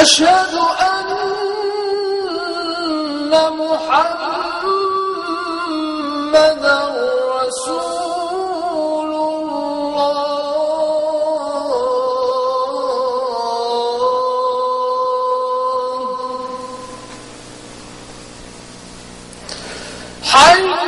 أشهد أن محمدا رسول الله. حي